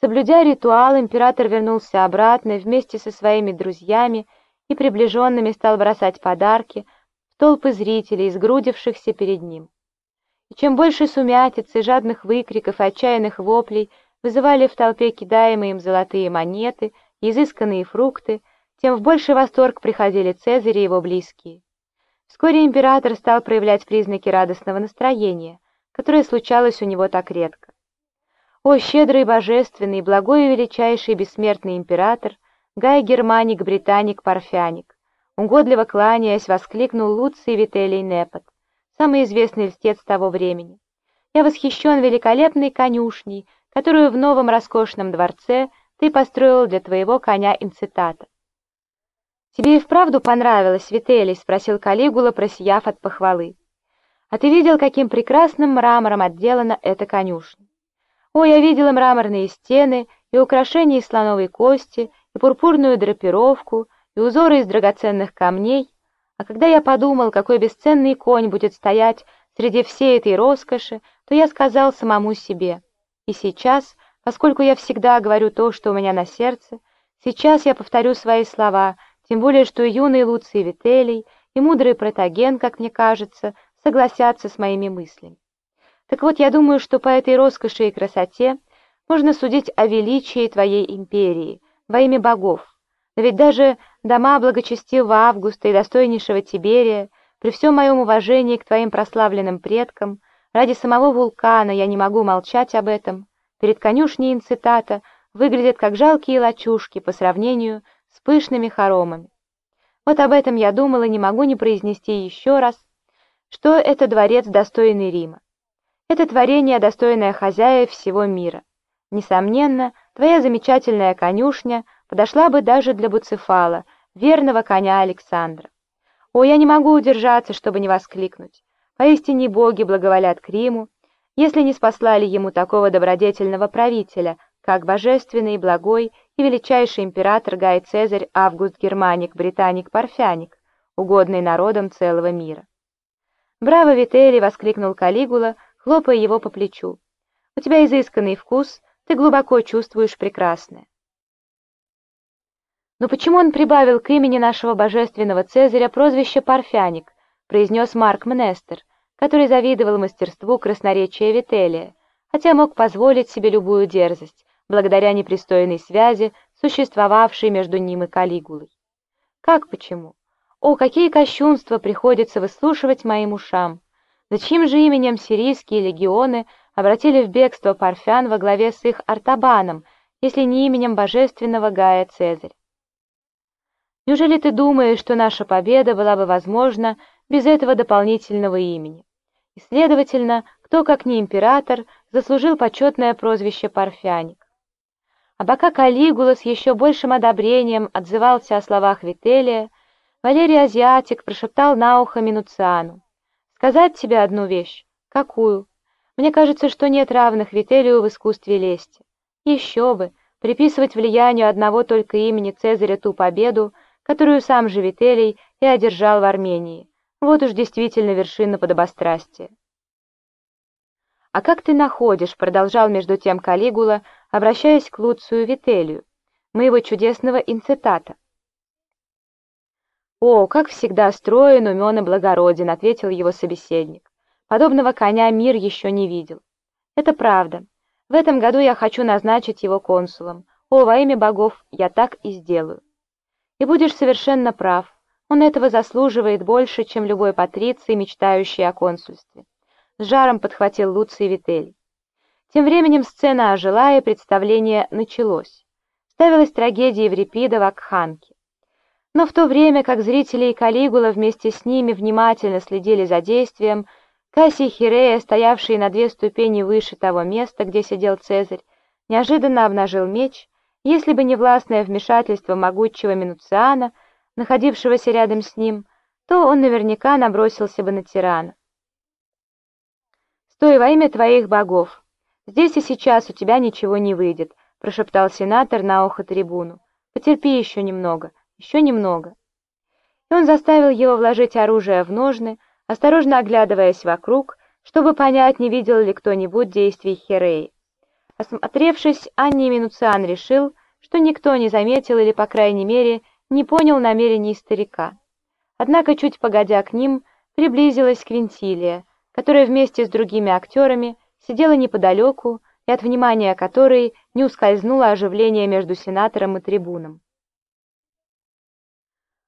Соблюдя ритуал, император вернулся обратно вместе со своими друзьями и приближенными стал бросать подарки в толпы зрителей, сгрудившихся перед ним. И чем больше сумятицы, жадных выкриков и отчаянных воплей вызывали в толпе кидаемые им золотые монеты, изысканные фрукты, тем в больший восторг приходили Цезарь и его близкие. Вскоре император стал проявлять признаки радостного настроения, которое случалось у него так редко. О, щедрый, божественный, благой и величайший бессмертный император, Гай Германик, Британик, Парфяник! Угодливо кланяясь, воскликнул Луций Вителий Непот, самый известный льстец того времени. Я восхищен великолепной конюшней, которую в новом роскошном дворце ты построил для твоего коня инцитата. «Тебе и вправду понравилось, Вителий?» — спросил Калигула, просияв от похвалы. «А ты видел, каким прекрасным мрамором отделана эта конюшня? О, я видела мраморные стены и украшения из слоновой кости, и пурпурную драпировку, и узоры из драгоценных камней, а когда я подумал, какой бесценный конь будет стоять среди всей этой роскоши, то я сказал самому себе, и сейчас, поскольку я всегда говорю то, что у меня на сердце, сейчас я повторю свои слова — тем более, что юный Луций Вителий и мудрый Протаген, как мне кажется, согласятся с моими мыслями. Так вот, я думаю, что по этой роскоши и красоте можно судить о величии твоей империи, во имя богов. Но ведь даже дома благочестивого Августа и достойнейшего Тиберия, при всем моем уважении к твоим прославленным предкам, ради самого вулкана я не могу молчать об этом, перед конюшней инцитата выглядят как жалкие лачушки по сравнению с пышными хоромами. Вот об этом я думала, не могу не произнести еще раз, что это дворец, достойный Рима. Это творение, достойное хозяев всего мира. Несомненно, твоя замечательная конюшня подошла бы даже для Буцефала, верного коня Александра. О, я не могу удержаться, чтобы не воскликнуть. Поистине боги благоволят к Риму, если не спаслали ему такого добродетельного правителя, как божественный, благой и величайший император Гай Цезарь Август Германик Британик Парфяник, угодный народам целого мира. «Браво, Вителли!» — воскликнул Калигула, хлопая его по плечу. «У тебя изысканный вкус, ты глубоко чувствуешь прекрасное». «Но почему он прибавил к имени нашего божественного Цезаря прозвище Парфяник?» — произнес Марк Мнестер, который завидовал мастерству красноречия Вителия, хотя мог позволить себе любую дерзость, благодаря непристойной связи, существовавшей между ним и Калигулой. Как почему? О, какие кощунства приходится выслушивать моим ушам! За чьим же именем сирийские легионы обратили в бегство парфян во главе с их Артабаном, если не именем божественного Гая Цезарь? Неужели ты думаешь, что наша победа была бы возможна без этого дополнительного имени? И, следовательно, кто, как не император, заслужил почетное прозвище Парфяник? А пока Калигула с еще большим одобрением отзывался о словах Вителия, Валерий Азиатик прошептал на ухо Минуциану. «Сказать тебе одну вещь. Какую? Мне кажется, что нет равных Вителию в искусстве лести. Еще бы, приписывать влиянию одного только имени Цезаря ту победу, которую сам же Вителий и одержал в Армении. Вот уж действительно вершина подобострастия. «А как ты находишь?» — продолжал между тем Калигула, обращаясь к Луцию Вителию, моего чудесного инцитата. «О, как всегда строен, умен и благороден», — ответил его собеседник. «Подобного коня мир еще не видел». «Это правда. В этом году я хочу назначить его консулом. О, во имя богов, я так и сделаю». «И будешь совершенно прав. Он этого заслуживает больше, чем любой патриций, мечтающий о консульстве». С жаром подхватил Луций Витель. Тем временем сцена ожила, и представление началось. Ставилась трагедия Еврипида в Акханке. Но в то время, как зрители и Калигула вместе с ними внимательно следили за действием, Кассий Хирея, стоявший на две ступени выше того места, где сидел Цезарь, неожиданно обнажил меч, если бы не властное вмешательство могучего Минуциана, находившегося рядом с ним, то он наверняка набросился бы на тирана. «Стой во имя твоих богов! Здесь и сейчас у тебя ничего не выйдет», — прошептал сенатор на ухо трибуну. «Потерпи еще немного, еще немного». И он заставил его вложить оружие в ножны, осторожно оглядываясь вокруг, чтобы понять, не видел ли кто-нибудь действий Хереи. Осмотревшись, Анни Минуциан решил, что никто не заметил или, по крайней мере, не понял намерений старика. Однако, чуть погодя к ним, приблизилась Квинтилия, которая вместе с другими актерами сидела неподалеку и от внимания которой не ускользнуло оживление между сенатором и трибуном.